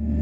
Idzie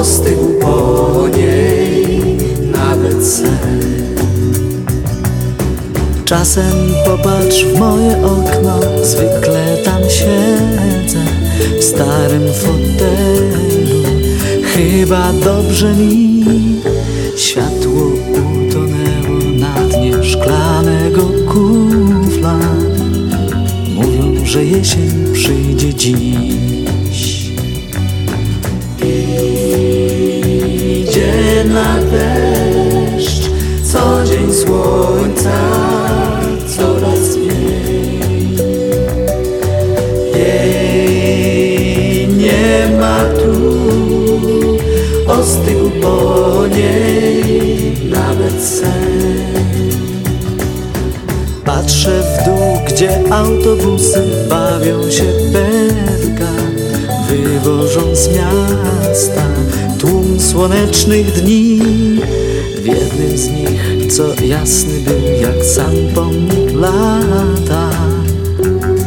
ostygł po niej nawet sen. Czasem popatrz w moje okno, zwykle tam siedzę w starym fotelu. Chyba dobrze mi światło utonęło ostygł po niej nawet sen. Patrzę w dół, gdzie autobusy bawią się pewka Wywożą z miasta tłum słonecznych dni W jednym z nich, co jasny był jak sam pomnik lata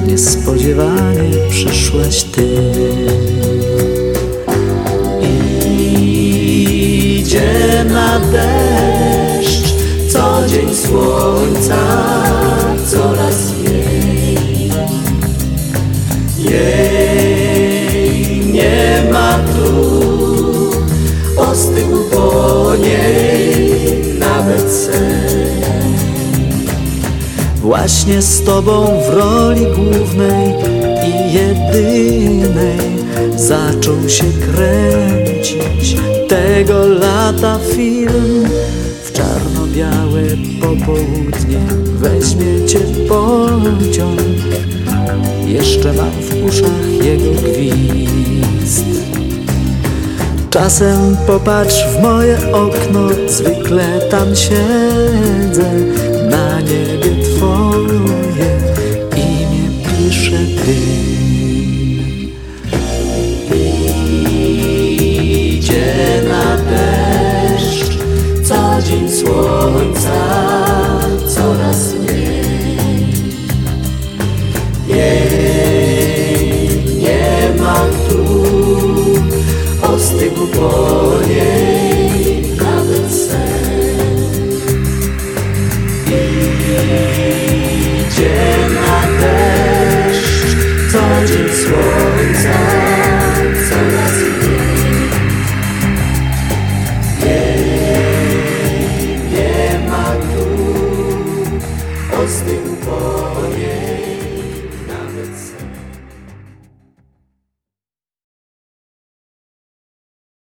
Niespodziewanie przyszłaś ty na deszcz, co dzień słońca coraz mniej. Jej nie ma tu, ostygł po niej nawet sen. Właśnie z tobą w roli głównej i jedynej zaczął się kręcić. Tego lata film w czarno-białe popołudnie weźmie cię pociąg. Jeszcze mam w uszach jego gwizd. Czasem popatrz w moje okno, zwykle tam siedzę, na niebie twoje imię pisze dym. Co dzień słońca coraz mniej. Nie ma tu, ostygł po niej nawet sen. Idzie na deszcz, co dzień słońca Jej